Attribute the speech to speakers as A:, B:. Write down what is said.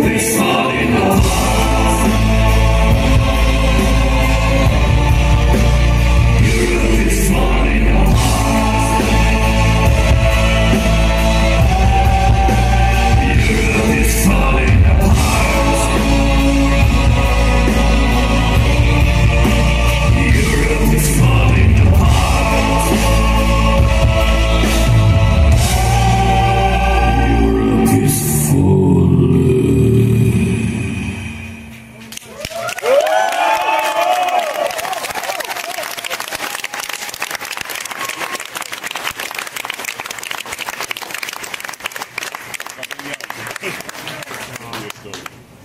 A: This all in the